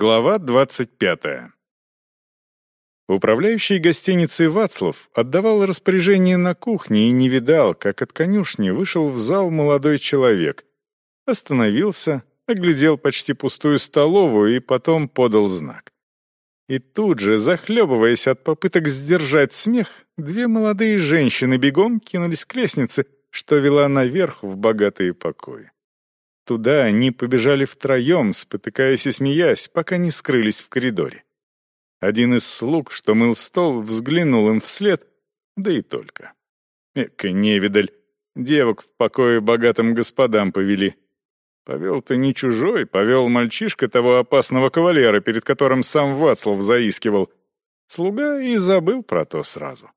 Глава 25. Управляющий гостиницей Вацлав отдавал распоряжение на кухне и не видал, как от конюшни вышел в зал молодой человек. Остановился, оглядел почти пустую столовую и потом подал знак. И тут же, захлебываясь от попыток сдержать смех, две молодые женщины бегом кинулись к лестнице, что вела наверх в богатые покои. Туда они побежали втроем, спотыкаясь и смеясь, пока не скрылись в коридоре. Один из слуг, что мыл стол, взглянул им вслед, да и только. Эка невидаль, девок в покое богатым господам повели. Повел-то не чужой, повел мальчишка того опасного кавалера, перед которым сам Вацлав заискивал. Слуга и забыл про то сразу.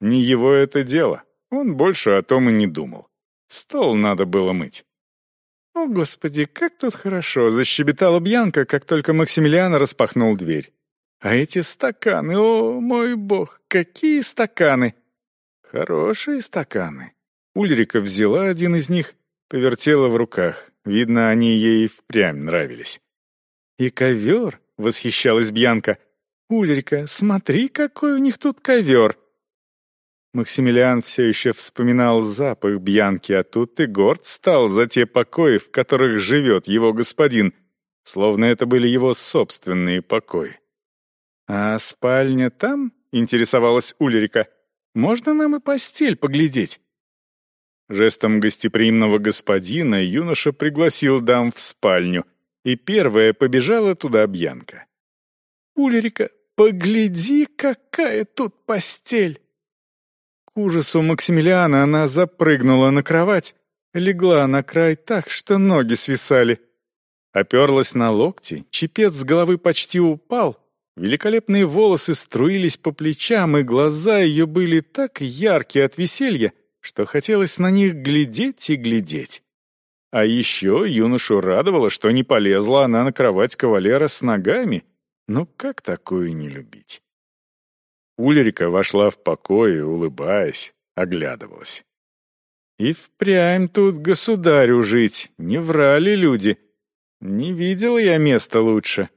Не его это дело, он больше о том и не думал. Стол надо было мыть. «О, Господи, как тут хорошо!» — защебетала Бьянка, как только Максимилиан распахнул дверь. «А эти стаканы, о, мой бог, какие стаканы!» «Хорошие стаканы». Ульрика взяла один из них, повертела в руках. Видно, они ей впрямь нравились. «И ковер!» — восхищалась Бьянка. «Ульрика, смотри, какой у них тут ковер!» Максимилиан все еще вспоминал запах Бьянки, а тут и горд стал за те покои, в которых живет его господин, словно это были его собственные покои. «А спальня там?» — интересовалась Ульрика. «Можно нам и постель поглядеть?» Жестом гостеприимного господина юноша пригласил дам в спальню, и первая побежала туда Бьянка. «Ульрика, погляди, какая тут постель!» Ужасу Максимилиана она запрыгнула на кровать, легла на край так, что ноги свисали. Оперлась на локти, чепец с головы почти упал, великолепные волосы струились по плечам, и глаза ее были так яркие от веселья, что хотелось на них глядеть и глядеть. А еще юношу радовало, что не полезла она на кровать кавалера с ногами. Ну как такую не любить? Ульрика вошла в покой, улыбаясь, оглядывалась. И впрямь тут государю жить, не врали люди. Не видела я места лучше.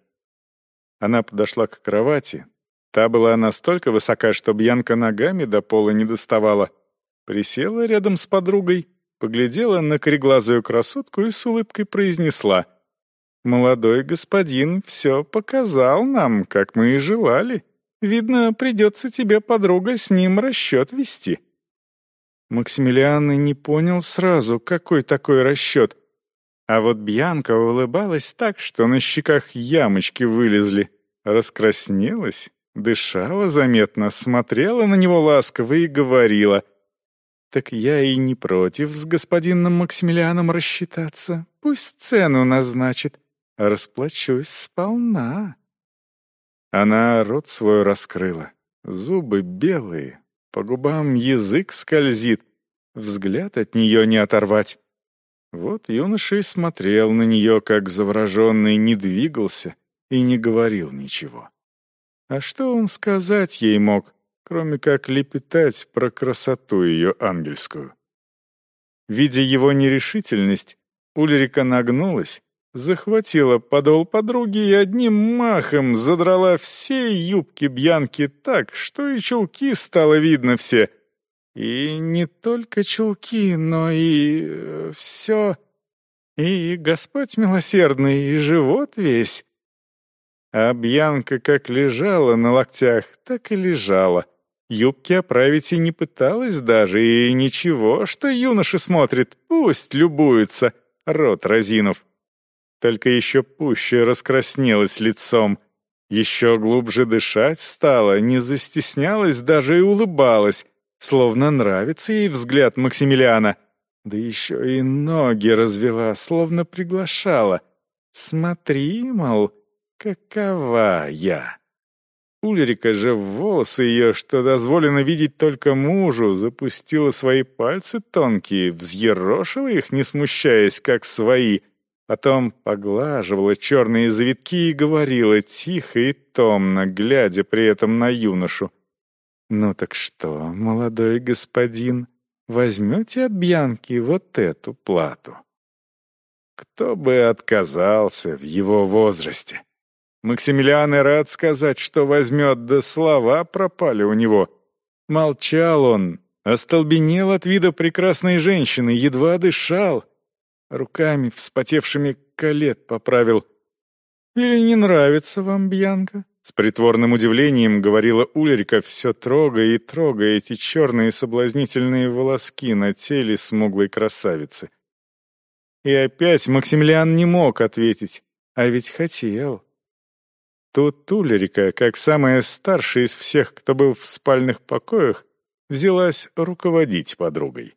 Она подошла к кровати. Та была настолько высока, что Бьянка ногами до пола не доставала. Присела рядом с подругой, поглядела на кореглазую красотку и с улыбкой произнесла. «Молодой господин все показал нам, как мы и желали». Видно, придется тебе, подруга, с ним расчет вести». Максимилиан и не понял сразу, какой такой расчет. А вот Бьянка улыбалась так, что на щеках ямочки вылезли, раскраснелась, дышала заметно, смотрела на него ласково и говорила. «Так я и не против с господином Максимилианом рассчитаться. Пусть цену назначит, расплачусь сполна». Она рот свой раскрыла, зубы белые, по губам язык скользит, взгляд от нее не оторвать. Вот юноша и смотрел на нее, как завороженный, не двигался и не говорил ничего. А что он сказать ей мог, кроме как лепетать про красоту ее ангельскую? Видя его нерешительность, Ульрика нагнулась захватила подол подруги и одним махом задрала все юбки Бьянки так, что и чулки стало видно все. И не только чулки, но и э, все. И Господь милосердный, и живот весь. А Бьянка как лежала на локтях, так и лежала. Юбки оправить и не пыталась даже, и ничего, что юноша смотрит, пусть любуется, рот разинув только еще пуще раскраснелась лицом, еще глубже дышать стала, не застеснялась, даже и улыбалась, словно нравится ей взгляд Максимилиана. Да еще и ноги развела, словно приглашала. «Смотри, мол, какова я!» Ульрика же в волосы ее, что дозволено видеть только мужу, запустила свои пальцы тонкие, взъерошила их, не смущаясь, как свои — Потом поглаживала черные завитки и говорила тихо и томно, глядя при этом на юношу. «Ну так что, молодой господин, возьмете от Бьянки вот эту плату?» Кто бы отказался в его возрасте? Максимилиан и рад сказать, что возьмет, да слова пропали у него. Молчал он, остолбенел от вида прекрасной женщины, едва дышал. Руками, вспотевшими колет, поправил. «Или не нравится вам, Бьянка?» С притворным удивлением говорила Ульрика, все трогая и трогая эти черные соблазнительные волоски на теле смуглой красавицы. И опять Максимилиан не мог ответить, а ведь хотел. Тут Ульрика, как самая старшая из всех, кто был в спальных покоях, взялась руководить подругой.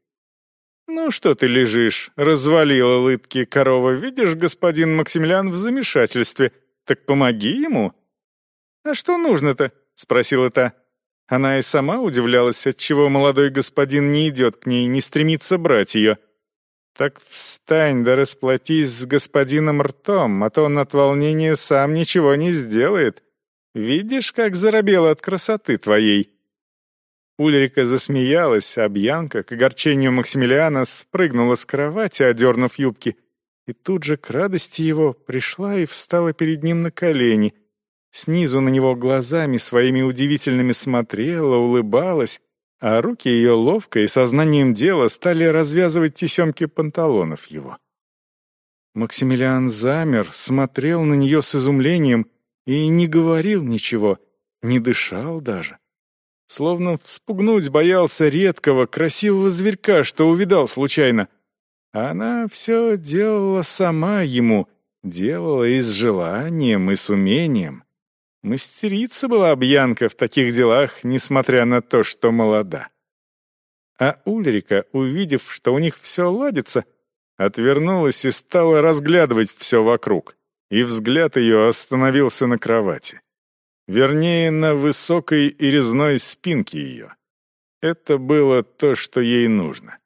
«Ну что ты лежишь?» — развалила лытки корова. «Видишь, господин Максимилиан в замешательстве. Так помоги ему». «А что нужно-то?» — спросила та. Она и сама удивлялась, отчего молодой господин не идет к ней, не стремится брать ее. «Так встань да расплатись с господином ртом, а то он от волнения сам ничего не сделает. Видишь, как заробел от красоты твоей?» Ульрика засмеялась, а Бьянка, к огорчению Максимилиана, спрыгнула с кровати, одернув юбки, и тут же к радости его пришла и встала перед ним на колени. Снизу на него глазами своими удивительными смотрела, улыбалась, а руки ее ловко и сознанием дела стали развязывать тесемки панталонов его. Максимилиан замер, смотрел на нее с изумлением и не говорил ничего, не дышал даже. Словно вспугнуть боялся редкого, красивого зверька, что увидал случайно. А она все делала сама ему, делала и с желанием, и с умением. Мастерица была Бьянка в таких делах, несмотря на то, что молода. А Ульрика, увидев, что у них все ладится, отвернулась и стала разглядывать все вокруг, и взгляд ее остановился на кровати. Вернее, на высокой и резной спинке ее. Это было то, что ей нужно.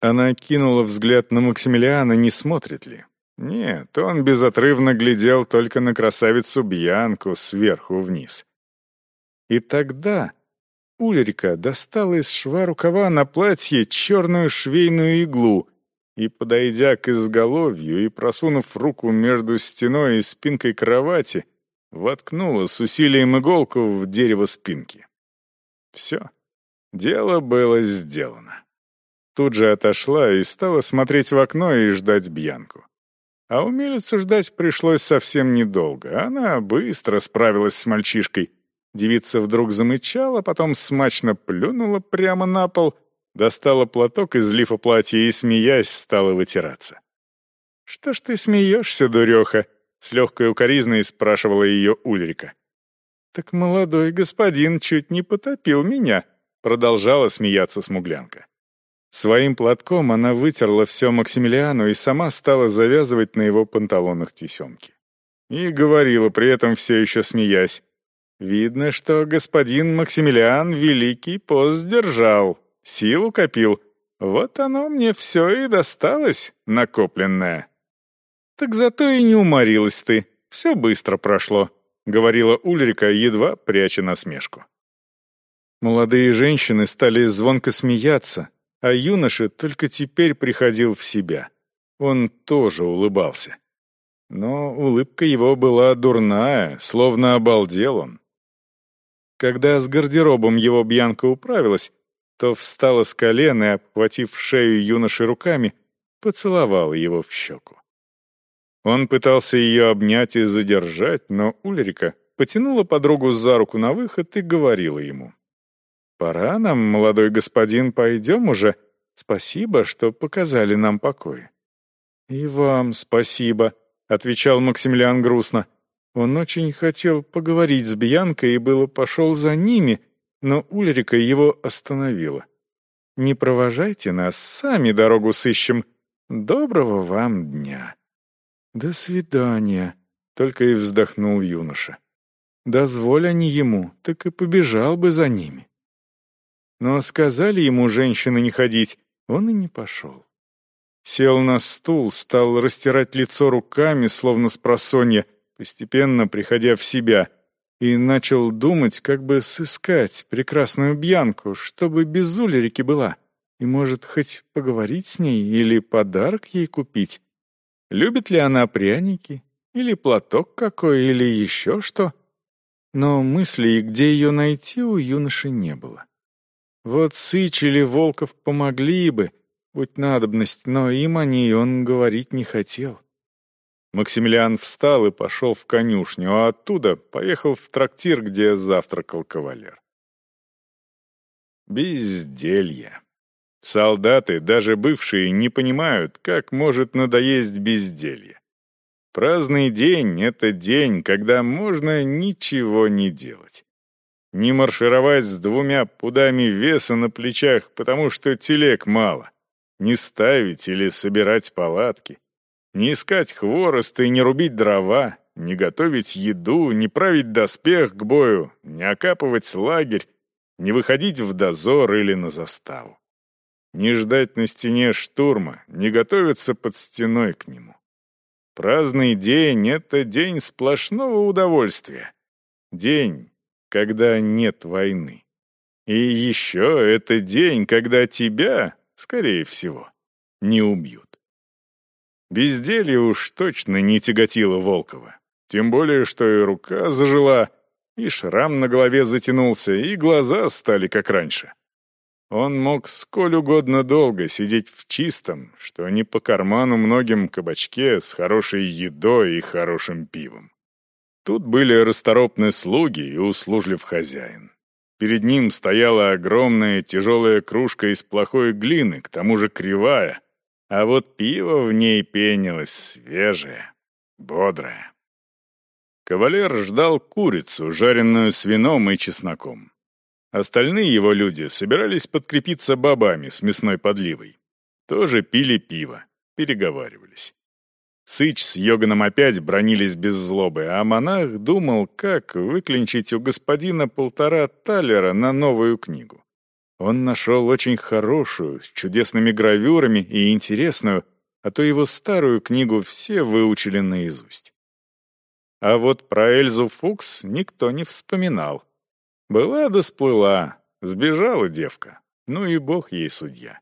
Она кинула взгляд на Максимилиана, не смотрит ли. Нет, он безотрывно глядел только на красавицу Бьянку сверху вниз. И тогда Ульрика достала из шва рукава на платье черную швейную иглу и, подойдя к изголовью и просунув руку между стеной и спинкой кровати, воткнула с усилием иголку в дерево спинки. Все. Дело было сделано. Тут же отошла и стала смотреть в окно и ждать Бьянку. А умелицу ждать пришлось совсем недолго. Она быстро справилась с мальчишкой. Девица вдруг замычала, потом смачно плюнула прямо на пол, достала платок из лифа платья и, смеясь, стала вытираться. «Что ж ты смеешься, дуреха?» С легкой укоризной спрашивала ее Ульрика. «Так молодой господин чуть не потопил меня», продолжала смеяться смуглянка. Своим платком она вытерла все Максимилиану и сама стала завязывать на его панталонах тесемки. И говорила при этом все еще смеясь. «Видно, что господин Максимилиан великий пост держал, силу копил. Вот оно мне все и досталось, накопленное». «Так зато и не уморилась ты. Все быстро прошло», — говорила Ульрика, едва пряча насмешку. Молодые женщины стали звонко смеяться, а юноша только теперь приходил в себя. Он тоже улыбался. Но улыбка его была дурная, словно обалдел он. Когда с гардеробом его Бьянка управилась, то встала с колен и, обхватив шею юноши руками, поцеловала его в щеку. Он пытался ее обнять и задержать, но Ульрика потянула подругу за руку на выход и говорила ему. «Пора нам, молодой господин, пойдем уже. Спасибо, что показали нам покой». «И вам спасибо», — отвечал Максимилиан грустно. Он очень хотел поговорить с Бьянкой и было пошел за ними, но Ульрика его остановила. «Не провожайте нас, сами дорогу сыщем. Доброго вам дня». «До свидания», — только и вздохнул юноша. Дозволь они ему, так и побежал бы за ними. Но сказали ему женщины не ходить, он и не пошел. Сел на стул, стал растирать лицо руками, словно с просонья, постепенно приходя в себя, и начал думать, как бы сыскать прекрасную Бьянку, чтобы без Улерики была, и, может, хоть поговорить с ней или подарок ей купить. Любит ли она пряники Или платок какой, или еще что. Но мыслей, где ее найти, у юноши не было. Вот Сыч или Волков помогли бы, будь надобность, но им о ней он говорить не хотел. Максимилиан встал и пошел в конюшню, а оттуда поехал в трактир, где завтракал кавалер. Безделье. Солдаты, даже бывшие, не понимают, как может надоесть безделье. Праздный день — это день, когда можно ничего не делать. Не маршировать с двумя пудами веса на плечах, потому что телег мало. Не ставить или собирать палатки. Не искать хворост и не рубить дрова, не готовить еду, не править доспех к бою, не окапывать лагерь, не выходить в дозор или на заставу. Не ждать на стене штурма, не готовиться под стеной к нему. Праздный день — это день сплошного удовольствия. День, когда нет войны. И еще это день, когда тебя, скорее всего, не убьют. Безделье уж точно не тяготило Волкова. Тем более, что и рука зажила, и шрам на голове затянулся, и глаза стали как раньше. Он мог сколь угодно долго сидеть в чистом, что не по карману многим кабачке с хорошей едой и хорошим пивом. Тут были расторопные слуги и услужлив хозяин. Перед ним стояла огромная тяжелая кружка из плохой глины, к тому же кривая, а вот пиво в ней пенилось свежее, бодрое. Кавалер ждал курицу, жареную с вином и чесноком. Остальные его люди собирались подкрепиться бобами с мясной подливой. Тоже пили пиво, переговаривались. Сыч с Йоганом опять бронились без злобы, а монах думал, как выклинчить у господина полтора талера на новую книгу. Он нашел очень хорошую, с чудесными гравюрами и интересную, а то его старую книгу все выучили наизусть. А вот про Эльзу Фукс никто не вспоминал. Была да сплыла, сбежала девка, ну и бог ей судья.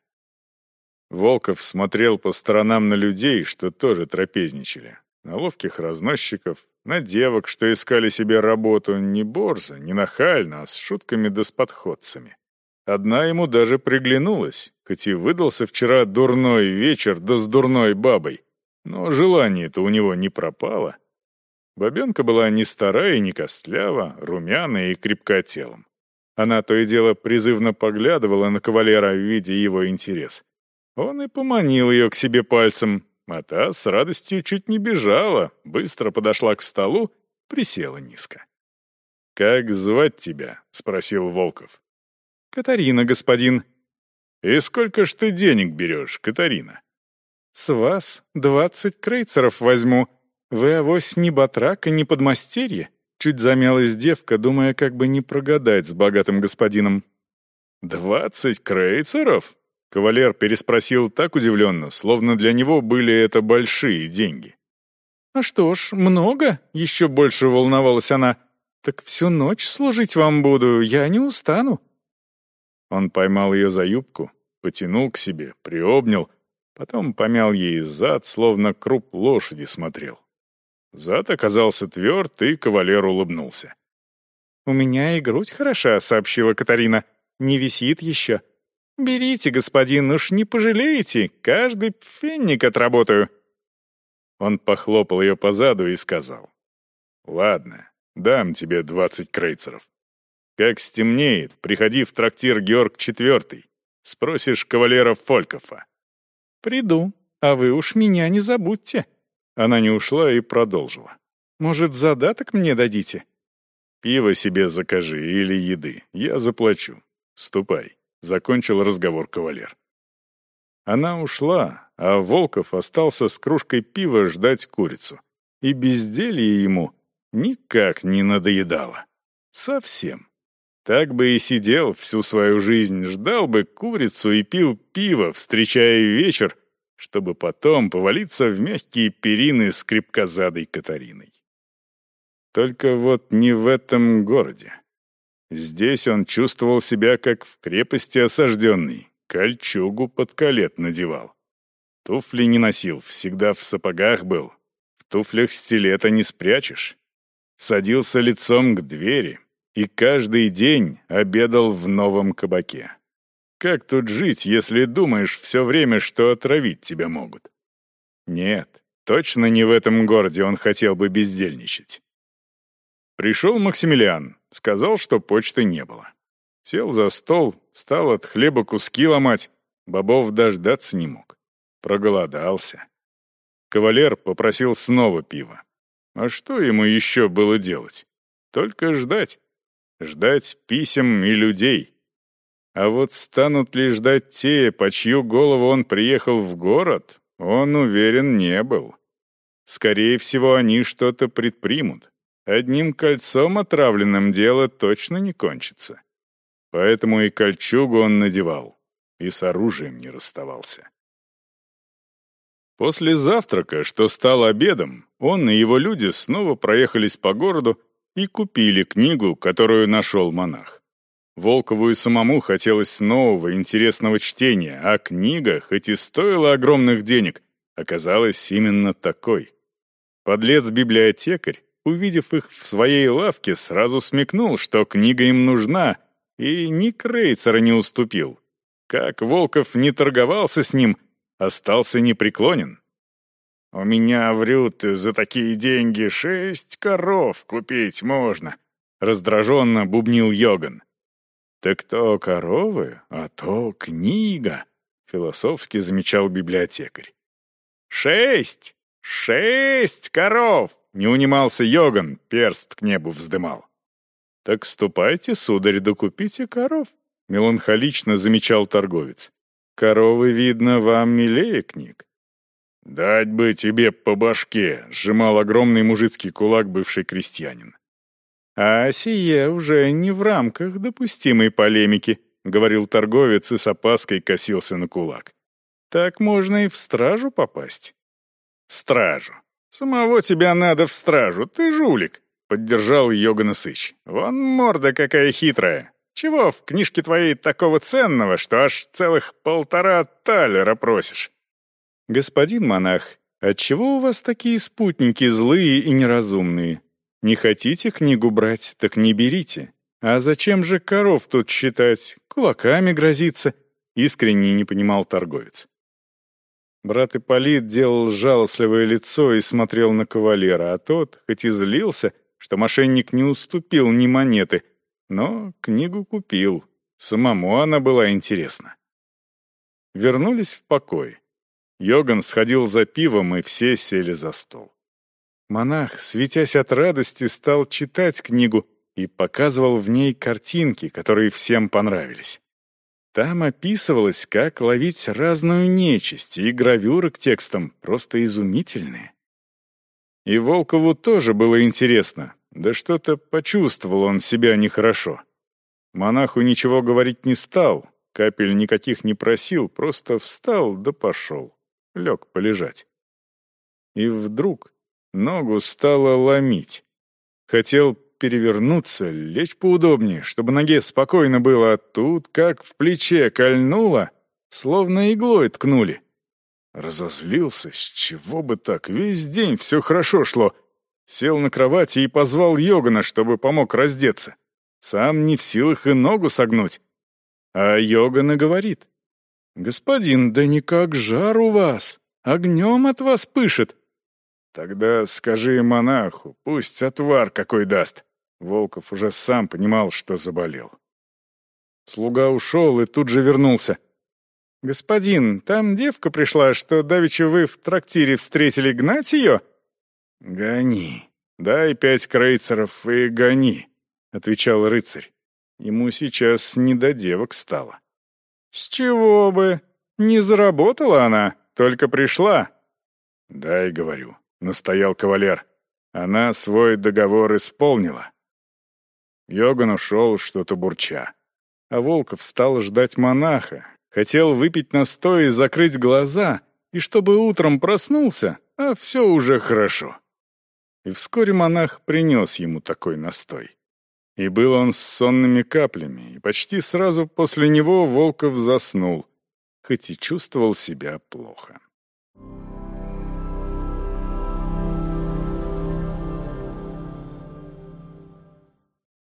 Волков смотрел по сторонам на людей, что тоже трапезничали, на ловких разносчиков, на девок, что искали себе работу не борзо, не нахально, а с шутками да с подходцами. Одна ему даже приглянулась, хоть и выдался вчера дурной вечер да с дурной бабой. Но желание-то у него не пропало. Бабенка была не старая и не костлява, румяная и крепка телом. Она то и дело призывно поглядывала на кавалера, в виде его интерес. Он и поманил ее к себе пальцем, а та с радостью чуть не бежала, быстро подошла к столу, присела низко. «Как звать тебя?» — спросил Волков. «Катарина, господин». «И сколько ж ты денег берешь, Катарина?» «С вас двадцать крейцеров возьму. Вы, авось, не батрак и не подмастерье?» Чуть замялась девка, думая, как бы не прогадать с богатым господином. «Двадцать крейцеров?» Кавалер переспросил так удивленно, словно для него были это большие деньги. «А что ж, много?» — еще больше волновалась она. «Так всю ночь служить вам буду, я не устану». Он поймал ее за юбку, потянул к себе, приобнял, потом помял ей зад, словно круп лошади смотрел. Зад оказался тверд, и кавалер улыбнулся. «У меня и грудь хороша», — сообщила Катарина. «Не висит еще». «Берите, господин, уж не пожалеете, каждый пфенник отработаю». Он похлопал ее по заду и сказал. «Ладно, дам тебе двадцать крейцеров. Как стемнеет, приходи в трактир Георг IV. Спросишь кавалера Фолькофа». «Приду, а вы уж меня не забудьте». Она не ушла и продолжила. «Может, задаток мне дадите?» «Пиво себе закажи или еды, я заплачу. Ступай», — закончил разговор кавалер. Она ушла, а Волков остался с кружкой пива ждать курицу. И безделье ему никак не надоедало. Совсем. Так бы и сидел всю свою жизнь, ждал бы курицу и пил пиво, встречая вечер, чтобы потом повалиться в мягкие перины с крепкозадой Катариной. Только вот не в этом городе. Здесь он чувствовал себя как в крепости осажденный, кольчугу под колет надевал. Туфли не носил, всегда в сапогах был. В туфлях стилета не спрячешь. Садился лицом к двери и каждый день обедал в новом кабаке. Как тут жить, если думаешь все время, что отравить тебя могут? Нет, точно не в этом городе он хотел бы бездельничать. Пришел Максимилиан, сказал, что почты не было. Сел за стол, стал от хлеба куски ломать, бобов дождаться не мог. Проголодался. Кавалер попросил снова пива. А что ему еще было делать? Только ждать. Ждать писем и людей. А вот станут ли ждать те, по чью голову он приехал в город, он уверен не был. Скорее всего, они что-то предпримут. Одним кольцом отравленным дело точно не кончится. Поэтому и кольчугу он надевал, и с оружием не расставался. После завтрака, что стал обедом, он и его люди снова проехались по городу и купили книгу, которую нашел монах. Волкову и самому хотелось нового, интересного чтения, а книга, хоть и стоила огромных денег, оказалась именно такой. Подлец-библиотекарь, увидев их в своей лавке, сразу смекнул, что книга им нужна, и ни крейцера не уступил. Как Волков не торговался с ним, остался непреклонен. «У меня, врют, за такие деньги шесть коров купить можно», — раздраженно бубнил Йоган. «Так то коровы, а то книга», — философски замечал библиотекарь. «Шесть! Шесть коров!» — не унимался Йоган, перст к небу вздымал. «Так ступайте, сударь, докупите коров», — меланхолично замечал торговец. «Коровы, видно, вам милее книг». «Дать бы тебе по башке», — сжимал огромный мужицкий кулак бывший крестьянин. «А сие уже не в рамках допустимой полемики», — говорил торговец и с опаской косился на кулак. «Так можно и в стражу попасть». «Стражу. Самого тебя надо в стражу, ты жулик», — поддержал Йогана Сыч. «Вон морда какая хитрая. Чего в книжке твоей такого ценного, что аж целых полтора талера просишь?» «Господин монах, отчего у вас такие спутники злые и неразумные?» Не хотите книгу брать, так не берите. А зачем же коров тут считать, кулаками грозиться?» Искренне не понимал торговец. Брат Ипполит делал жалостливое лицо и смотрел на кавалера, а тот, хоть и злился, что мошенник не уступил ни монеты, но книгу купил. Самому она была интересна. Вернулись в покой. Йоган сходил за пивом, и все сели за стол. Монах, светясь от радости, стал читать книгу и показывал в ней картинки, которые всем понравились. Там описывалось, как ловить разную нечисть, и гравюры к текстам просто изумительные. И Волкову тоже было интересно, да что-то почувствовал он себя нехорошо. Монаху ничего говорить не стал, капель никаких не просил, просто встал да пошел, лег полежать. И вдруг Ногу стало ломить. Хотел перевернуться, лечь поудобнее, чтобы ноге спокойно было, а тут как в плече кольнуло, словно иглой ткнули. Разозлился, с чего бы так, весь день все хорошо шло. Сел на кровати и позвал Йогана, чтобы помог раздеться. Сам не в силах и ногу согнуть. А Йогана говорит. «Господин, да никак жар у вас, огнем от вас пышет. «Тогда скажи монаху, пусть отвар какой даст». Волков уже сам понимал, что заболел. Слуга ушел и тут же вернулся. «Господин, там девка пришла, что давеча вы в трактире встретили, гнать ее?» «Гони. Дай пять крейцеров и гони», — отвечал рыцарь. Ему сейчас не до девок стало. «С чего бы? Не заработала она, только пришла». «Дай, — говорю, — настоял кавалер. Она свой договор исполнила. Йоган ушел, что-то бурча. А Волков стал ждать монаха. Хотел выпить настой и закрыть глаза, и чтобы утром проснулся, а все уже хорошо. И вскоре монах принес ему такой настой. И был он с сонными каплями, и почти сразу после него Волков заснул, хоть и чувствовал себя плохо. Thank you.